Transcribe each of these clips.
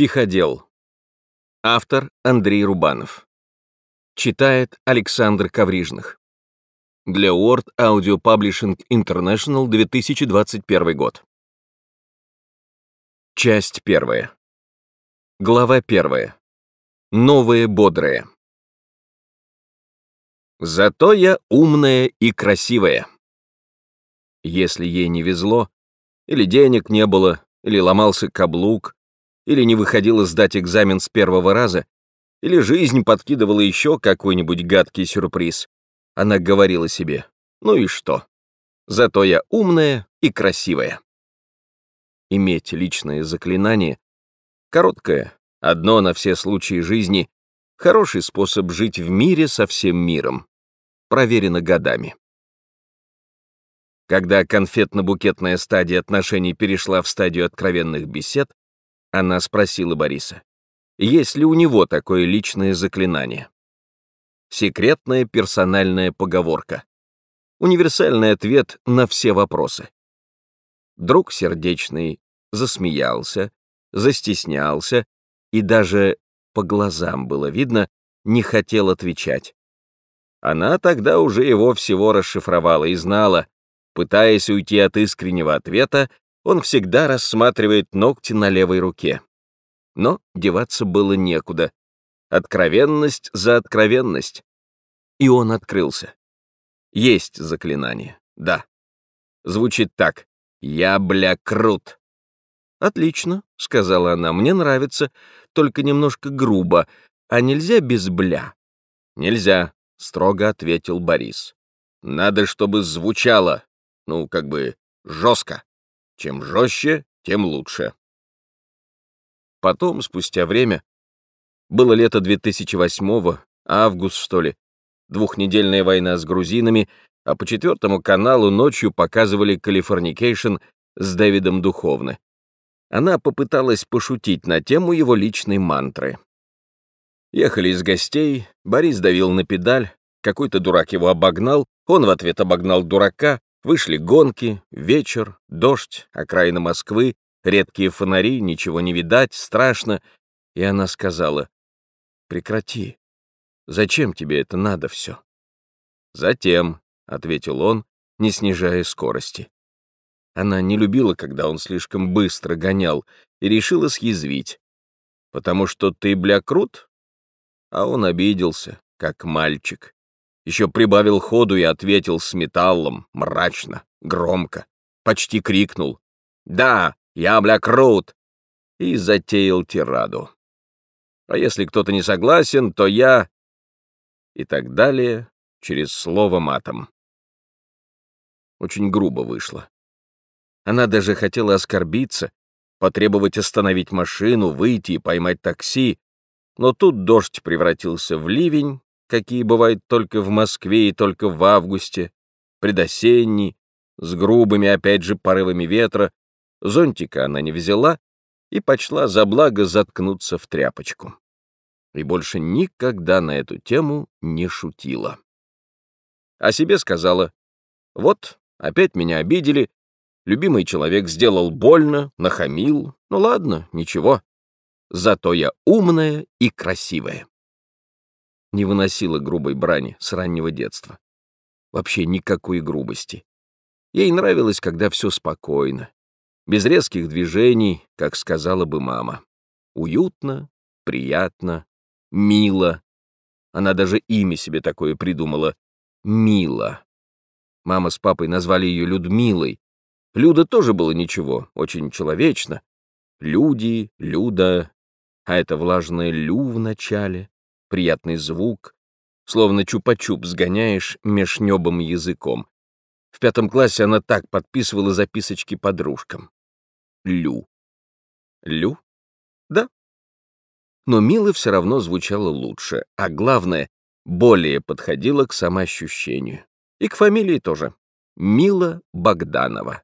Психодел. Автор Андрей Рубанов. Читает Александр Коврижных. Для Word Audio Publishing International 2021 год. Часть первая. Глава первая. Новые бодрые. Зато я умная и красивая. Если ей не везло, или денег не было, или ломался каблук, или не выходила сдать экзамен с первого раза, или жизнь подкидывала еще какой-нибудь гадкий сюрприз, она говорила себе, ну и что? Зато я умная и красивая. Иметь личное заклинание, короткое, одно на все случаи жизни, хороший способ жить в мире со всем миром, проверено годами. Когда конфетно-букетная стадия отношений перешла в стадию откровенных бесед, она спросила Бориса, есть ли у него такое личное заклинание. Секретная персональная поговорка. Универсальный ответ на все вопросы. Друг сердечный засмеялся, застеснялся и даже по глазам было видно, не хотел отвечать. Она тогда уже его всего расшифровала и знала, Пытаясь уйти от искреннего ответа, он всегда рассматривает ногти на левой руке. Но деваться было некуда. Откровенность за откровенность. И он открылся. Есть заклинание, да. Звучит так. «Я, бля, крут». «Отлично», — сказала она, — «мне нравится, только немножко грубо. А нельзя без «бля»?» «Нельзя», — строго ответил Борис. «Надо, чтобы звучало, ну, как бы, жестко. Чем жестче, тем лучше. Потом, спустя время, было лето 2008-го, август, что ли, двухнедельная война с грузинами, а по четвертому каналу ночью показывали «Калифорникейшн» с Дэвидом Духовны. Она попыталась пошутить на тему его личной мантры. Ехали из гостей, Борис давил на педаль, какой-то дурак его обогнал, он в ответ обогнал дурака, Вышли гонки, вечер, дождь, окраина Москвы, редкие фонари, ничего не видать, страшно. И она сказала, «Прекрати. Зачем тебе это надо все?» «Затем», — ответил он, не снижая скорости. Она не любила, когда он слишком быстро гонял, и решила съязвить. «Потому что ты, бля, крут?» А он обиделся, как мальчик. Еще прибавил ходу и ответил с металлом, мрачно, громко, почти крикнул. «Да, я, бля, крут!» и затеял тираду. А если кто-то не согласен, то я... И так далее, через слово матом. Очень грубо вышло. Она даже хотела оскорбиться, потребовать остановить машину, выйти и поймать такси, но тут дождь превратился в ливень, какие бывают только в Москве и только в августе, предосенний, с грубыми опять же порывами ветра, зонтика она не взяла и почла за благо заткнуться в тряпочку. И больше никогда на эту тему не шутила. О себе сказала, вот, опять меня обидели, любимый человек сделал больно, нахамил, ну ладно, ничего, зато я умная и красивая не выносила грубой брани с раннего детства. Вообще никакой грубости. Ей нравилось, когда все спокойно, без резких движений, как сказала бы мама. Уютно, приятно, мило. Она даже имя себе такое придумала — Мила. Мама с папой назвали ее Людмилой. Люда тоже было ничего, очень человечно. Люди, Люда, а это влажное «лю» в начале приятный звук, словно чупа-чуп сгоняешь меж небом языком. В пятом классе она так подписывала записочки подружкам. Лю. Лю? Да. Но Мила все равно звучала лучше, а главное, более подходила к самоощущению. И к фамилии тоже. Мила Богданова.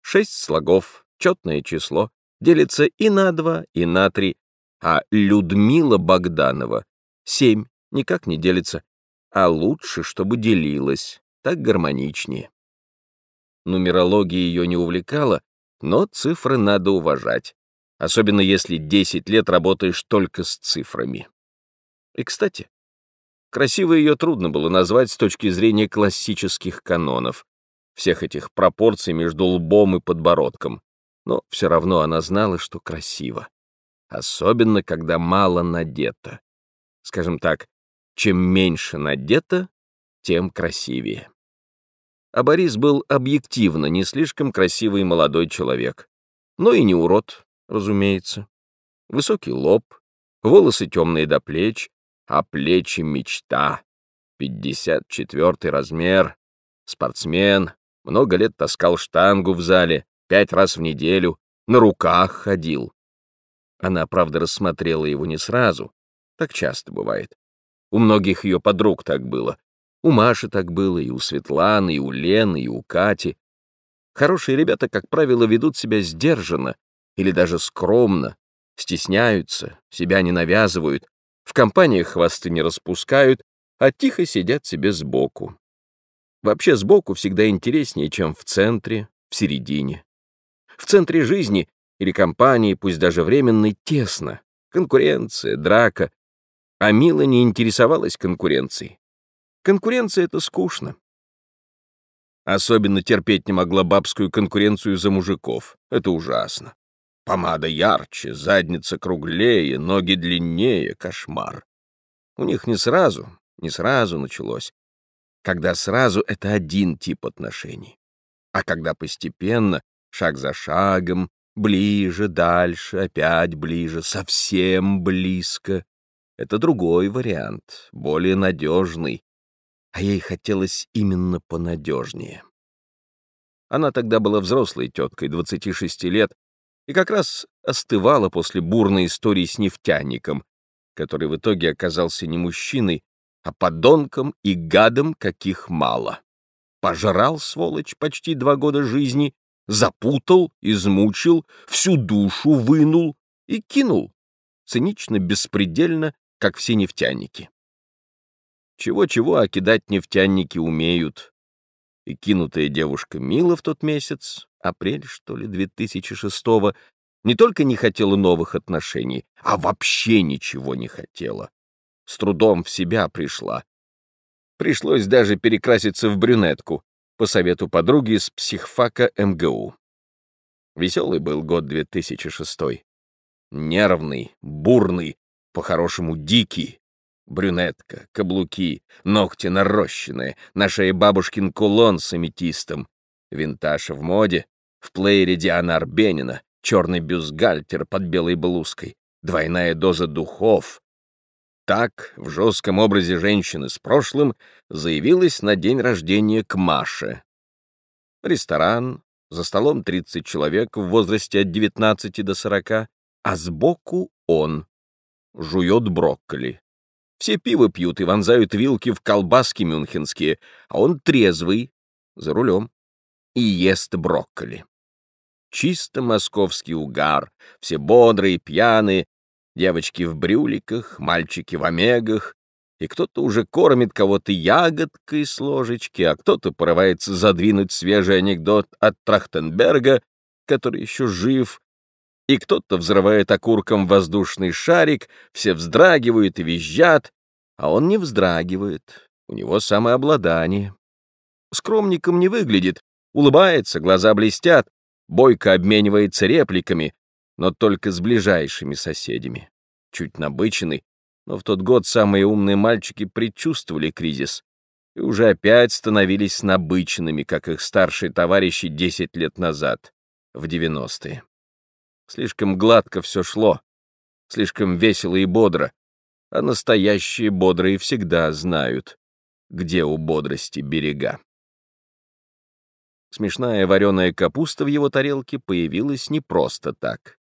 Шесть слогов, четное число, делится и на два, и на три, а Людмила Богданова Семь никак не делится, а лучше, чтобы делилось, так гармоничнее. Нумерология ее не увлекала, но цифры надо уважать. особенно если 10 лет работаешь только с цифрами. И, кстати, красиво ее трудно было назвать с точки зрения классических канонов, всех этих пропорций между лбом и подбородком, но все равно она знала, что красиво, особенно когда мало надето. Скажем так, чем меньше надето, тем красивее. А Борис был объективно не слишком красивый молодой человек, но и не урод, разумеется. Высокий лоб, волосы темные до плеч, а плечи мечта. 54 размер, спортсмен, много лет таскал штангу в зале, пять раз в неделю, на руках ходил. Она, правда, рассмотрела его не сразу, так часто бывает. У многих ее подруг так было. У Маши так было, и у Светланы, и у Лены, и у Кати. Хорошие ребята, как правило, ведут себя сдержанно или даже скромно, стесняются, себя не навязывают, в компаниях хвосты не распускают, а тихо сидят себе сбоку. Вообще сбоку всегда интереснее, чем в центре, в середине. В центре жизни или компании, пусть даже временной, тесно. Конкуренция, драка. А Мила не интересовалась конкуренцией. Конкуренция — это скучно. Особенно терпеть не могла бабскую конкуренцию за мужиков. Это ужасно. Помада ярче, задница круглее, ноги длиннее — кошмар. У них не сразу, не сразу началось. Когда сразу — это один тип отношений. А когда постепенно, шаг за шагом, ближе, дальше, опять ближе, совсем близко, это другой вариант, более надежный. А ей хотелось именно понадежнее. Она тогда была взрослой теткой, 26 лет, и как раз остывала после бурной истории с нефтяником, который в итоге оказался не мужчиной, а подонком и гадом, каких мало. Пожрал, сволочь, почти два года жизни, запутал, измучил, всю душу вынул и кинул, цинично, беспредельно, как все нефтяники. Чего-чего, а кидать нефтяники умеют. И кинутая девушка Мила в тот месяц апрель, что ли, 2006-го, не только не хотела новых отношений, а вообще ничего не хотела. С трудом в себя пришла. Пришлось даже перекраситься в брюнетку по совету подруги из психфака МГУ. Веселый был год 2006 Нервный, бурный, по-хорошему дикий. Брюнетка, каблуки, ногти нарощенные, на шее бабушкин кулон с аметистом. Винтаж в моде, в плеере Диана Арбенина, черный бюстгальтер под белой блузкой, двойная доза духов. Так, в жестком образе женщины с прошлым, заявилась на день рождения к Маше. Ресторан, за столом 30 человек в возрасте от 19 до 40, а сбоку он. Жует брокколи. Все пиво пьют и вонзают вилки в колбаски мюнхенские, а он трезвый, за рулем, и ест брокколи. Чисто московский угар, все бодрые, пьяные, девочки в брюликах, мальчики в омегах, и кто-то уже кормит кого-то ягодкой с ложечки, а кто-то порывается задвинуть свежий анекдот от Трахтенберга, который еще жив, и кто-то взрывает окурком воздушный шарик, все вздрагивают и визжат, а он не вздрагивает, у него самообладание. Скромником не выглядит, улыбается, глаза блестят, Бойко обменивается репликами, но только с ближайшими соседями. Чуть набыченный, но в тот год самые умные мальчики предчувствовали кризис и уже опять становились набыченными, как их старшие товарищи 10 лет назад, в 90-е. Слишком гладко все шло, слишком весело и бодро, а настоящие бодрые всегда знают, где у бодрости берега. Смешная вареная капуста в его тарелке появилась не просто так.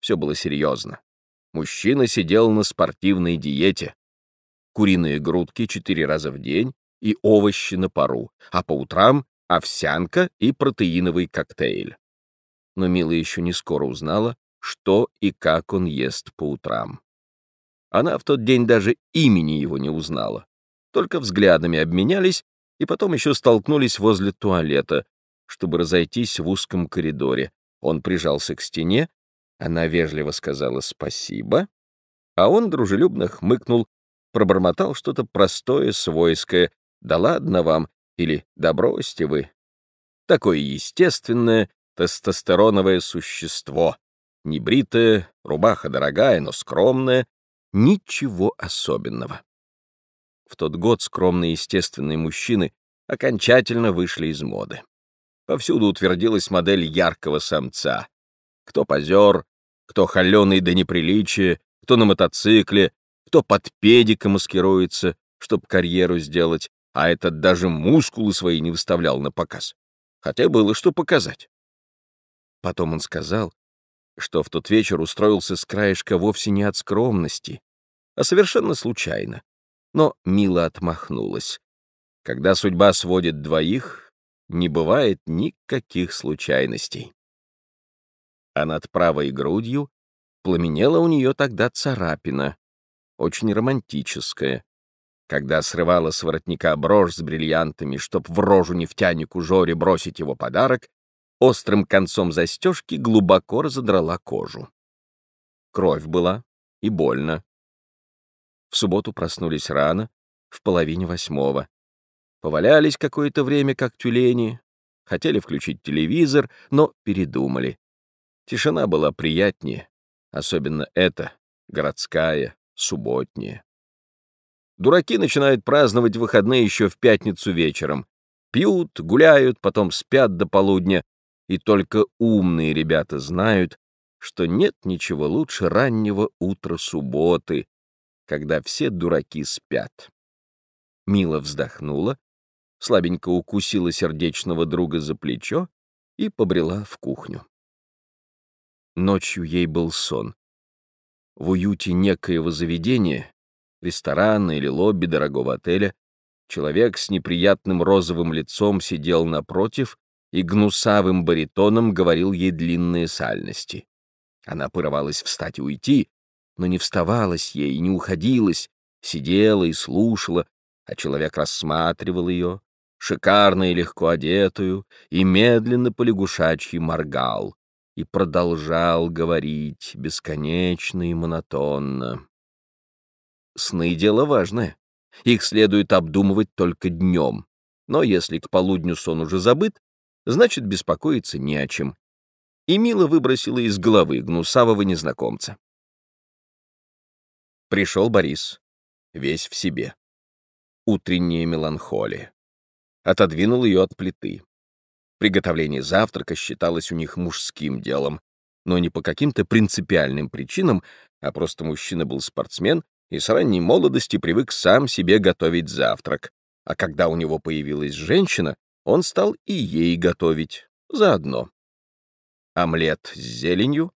Все было серьезно. Мужчина сидел на спортивной диете. Куриные грудки четыре раза в день и овощи на пару, а по утрам овсянка и протеиновый коктейль. Но Мила еще не скоро узнала, что и как он ест по утрам. Она в тот день даже имени его не узнала. Только взглядами обменялись и потом еще столкнулись возле туалета, чтобы разойтись в узком коридоре. Он прижался к стене, Она вежливо сказала спасибо, а он дружелюбно хмыкнул, пробормотал что-то простое, свойское. «Да ладно вам!» или «Да бросьте вы!» Такое естественное тестостероновое существо. Небритое, рубаха дорогая, но скромная, ничего особенного. В тот год скромные естественные мужчины окончательно вышли из моды. Повсюду утвердилась модель яркого самца. Кто позер, кто холеный до неприличия, кто на мотоцикле, кто под педиком маскируется, чтоб карьеру сделать, а этот даже мускулы свои не выставлял на показ. Хотя было что показать. Потом он сказал, что в тот вечер устроился с краешка вовсе не от скромности, а совершенно случайно. Но мило отмахнулась. Когда судьба сводит двоих, не бывает никаких случайностей. А над правой грудью пламенела у нее тогда царапина, очень романтическая. Когда срывала с воротника брошь с бриллиантами, чтоб в рожу нефтянику Жоре бросить его подарок, острым концом застежки глубоко разодрала кожу. Кровь была и больно. В субботу проснулись рано, в половине восьмого. Повалялись какое-то время, как тюлени, хотели включить телевизор, но передумали. Тишина была приятнее, особенно эта, городская, субботняя. Дураки начинают праздновать выходные еще в пятницу вечером. Пьют, гуляют, потом спят до полудня, и только умные ребята знают, что нет ничего лучше раннего утра субботы, когда все дураки спят. Мила вздохнула, слабенько укусила сердечного друга за плечо и побрела в кухню. Ночью ей был сон. В уюте некоего заведения, ресторана или лобби дорогого отеля, человек с неприятным розовым лицом сидел напротив и гнусавым баритоном говорил ей длинные сальности. Она порывалась встать и уйти, но не вставалась ей, не уходилась, сидела и слушала, а человек рассматривал ее, шикарно и легко одетую, и медленно по лягушачьи моргал, и продолжал говорить бесконечно и монотонно. Сны — дело важное. Их следует обдумывать только днем. Но если к полудню сон уже забыт, значит, беспокоиться не о чем. И Мила выбросила из головы гнусавого незнакомца. Пришел Борис, весь в себе. Утренняя меланхолия. Отодвинул ее от плиты. Приготовление завтрака считалось у них мужским делом, но не по каким-то принципиальным причинам, а просто мужчина был спортсмен и с ранней молодости привык сам себе готовить завтрак. А когда у него появилась женщина, он стал и ей готовить заодно. Омлет с зеленью,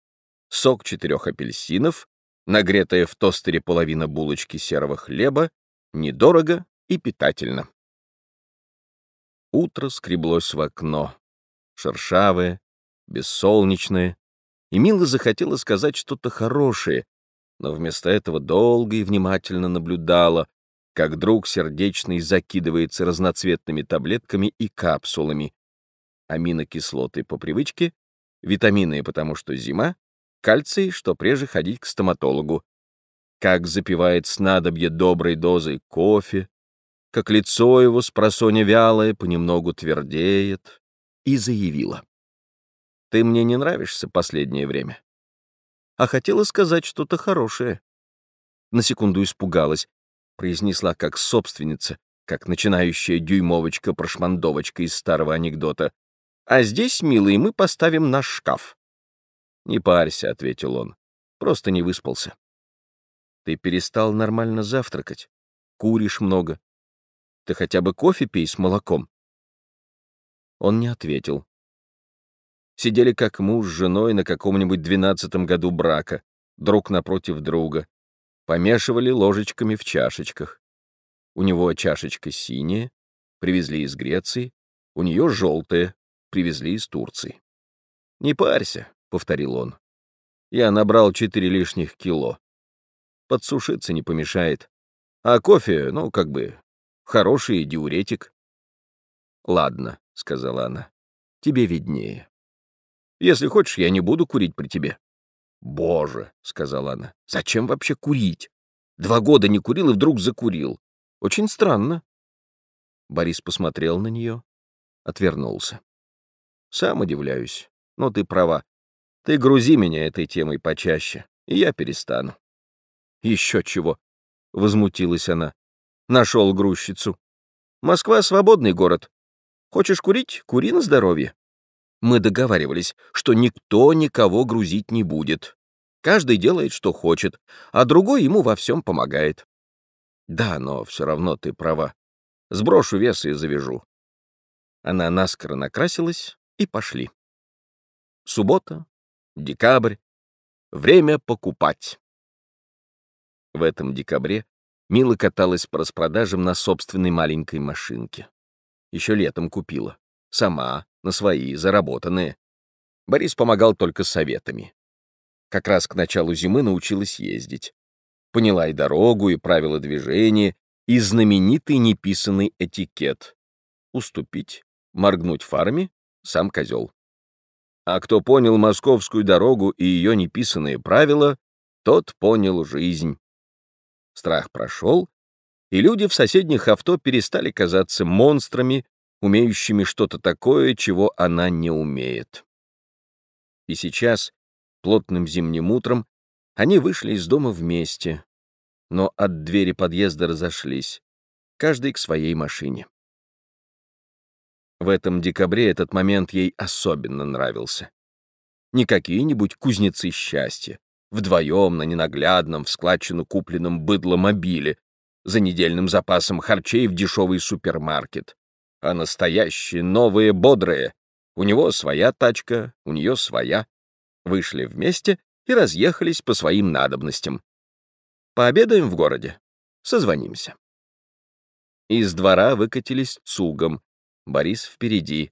сок четырех апельсинов, нагретая в тостере половина булочки серого хлеба, недорого и питательно. Утро скреблось в окно, шершавое, бессолнечное, и Мила захотела сказать что-то хорошее, но вместо этого долго и внимательно наблюдала, как друг сердечный закидывается разноцветными таблетками и капсулами. Аминокислоты по привычке, витамины, потому что зима, кальций, что прежде ходить к стоматологу. Как запивает снадобье доброй дозой кофе, как лицо его с просоня вялое понемногу твердеет, и заявила. «Ты мне не нравишься последнее время?» А хотела сказать что-то хорошее. На секунду испугалась, произнесла как собственница, как начинающая дюймовочка-прошмандовочка из старого анекдота. «А здесь, милый, мы поставим наш шкаф». «Не парься», — ответил он, — «просто не выспался». «Ты перестал нормально завтракать, куришь много. Ты хотя бы кофе пей с молоком». Он не ответил. Сидели как муж с женой на каком-нибудь двенадцатом году брака, друг напротив друга, помешивали ложечками в чашечках. У него чашечка синяя, привезли из Греции, у нее желтая, привезли из Турции. «Не парься», — повторил он. «Я набрал четыре лишних кило. Подсушиться не помешает. А кофе, ну, как бы, хороший диуретик». «Ладно», — сказала она, — «тебе виднее. Если хочешь, я не буду курить при тебе». «Боже», — сказала она, — «зачем вообще курить? Два года не курил и вдруг закурил. Очень странно». Борис посмотрел на нее, отвернулся. «Сам удивляюсь, но ты права. Ты грузи меня этой темой почаще, и я перестану». «Еще чего», — возмутилась она. «Нашел грузчицу. Москва — свободный город. Хочешь курить — кури на здоровье. Мы договаривались, что никто никого грузить не будет. Каждый делает, что хочет, а другой ему во всем помогает. Да, но все равно ты права. Сброшу вес и завяжу. Она наскоро накрасилась, и пошли. Суббота, декабрь. Время покупать. В этом декабре Мила каталась по распродажам на собственной маленькой машинке. Еще летом купила. Сама, на свои, заработанные. Борис помогал только советами. Как раз к началу зимы научилась ездить. Поняла и дорогу, и правила движения, и знаменитый неписанный этикет. Уступить, моргнуть фарами — сам козел. А кто понял московскую дорогу и ее неписанные правила, тот понял жизнь. Страх прошел, и люди в соседних авто перестали казаться монстрами, умеющими что-то такое, чего она не умеет. И сейчас, плотным зимним утром, они вышли из дома вместе, но от двери подъезда разошлись, каждый к своей машине. В этом декабре этот момент ей особенно нравился. Не какие-нибудь кузнецы счастья, вдвоем на ненаглядном, в складчину купленном быдломобиле, за недельным запасом харчей в дешевый супермаркет, а настоящие, новые, бодрые. У него своя тачка, у нее своя. Вышли вместе и разъехались по своим надобностям. Пообедаем в городе. Созвонимся. Из двора выкатились цугом. Борис впереди.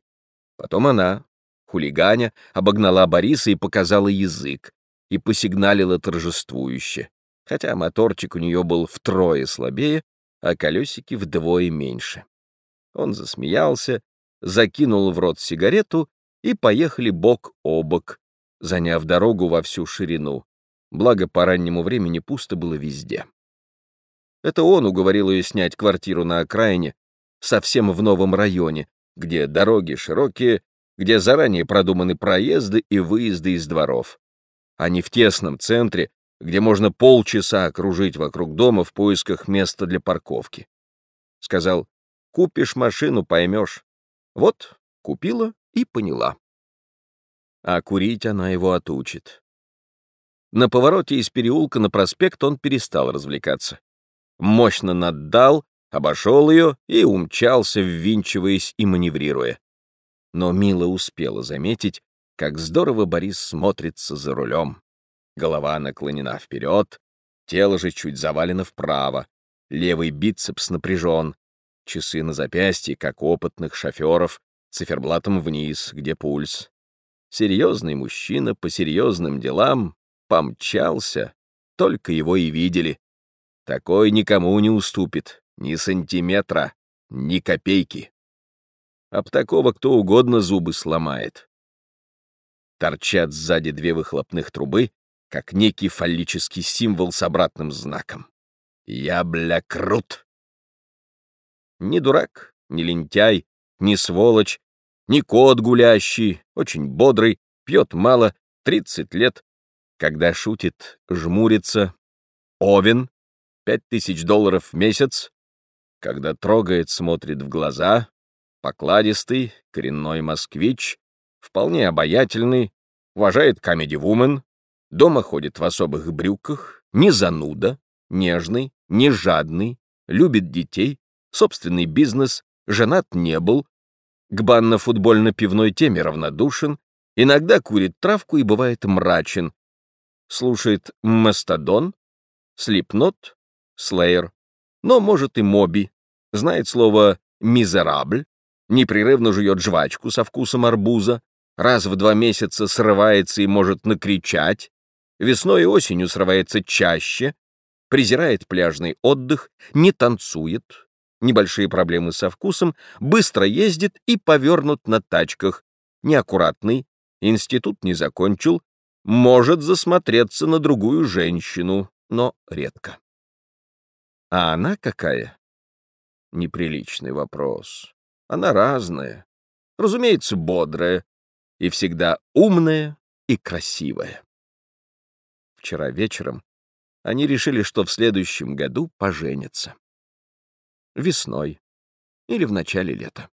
Потом она, хулиганя, обогнала Бориса и показала язык, и посигналила торжествующе хотя моторчик у нее был втрое слабее, а колесики вдвое меньше. Он засмеялся, закинул в рот сигарету и поехали бок о бок, заняв дорогу во всю ширину. Благо, по раннему времени пусто было везде. Это он уговорил ее снять квартиру на окраине, совсем в новом районе, где дороги широкие, где заранее продуманы проезды и выезды из дворов, а не в тесном центре, где можно полчаса кружить вокруг дома в поисках места для парковки. Сказал, купишь машину, поймешь. Вот, купила и поняла. А курить она его отучит. На повороте из переулка на проспект он перестал развлекаться. Мощно наддал, обошел ее и умчался, ввинчиваясь и маневрируя. Но Мила успела заметить, как здорово Борис смотрится за рулем. Голова наклонена вперед, тело же чуть завалено вправо, левый бицепс напряжен, часы на запястье, как опытных шоферов, циферблатом вниз, где пульс. Серьезный мужчина по серьезным делам помчался, только его и видели. Такой никому не уступит, ни сантиметра, ни копейки. Об такого кто угодно зубы сломает. Торчат сзади две выхлопных трубы, как некий фаллический символ с обратным знаком. Я, бля, крут. Ни дурак, ни лентяй, ни сволочь, ни кот гулящий, очень бодрый, пьет мало, 30 лет. Когда шутит, жмурится. Овен, пять тысяч долларов в месяц. Когда трогает, смотрит в глаза. Покладистый, коренной москвич, вполне обаятельный, уважает комеди-вумен, Дома ходит в особых брюках, не зануда, нежный, не жадный, любит детей, собственный бизнес, женат не был, к банно-футбольно-пивной теме равнодушен, иногда курит травку и бывает мрачен, слушает Мастодон, Слипнот, Слеер, но, может, и Моби, знает слово «мизерабль», непрерывно жует жвачку со вкусом арбуза, раз в два месяца срывается и может накричать, Весной и осенью срывается чаще, презирает пляжный отдых, не танцует, небольшие проблемы со вкусом, быстро ездит и повернут на тачках, неаккуратный, институт не закончил, может засмотреться на другую женщину, но редко. А она какая? Неприличный вопрос. Она разная, разумеется, бодрая, и всегда умная и красивая. Вчера вечером они решили, что в следующем году поженятся. Весной или в начале лета.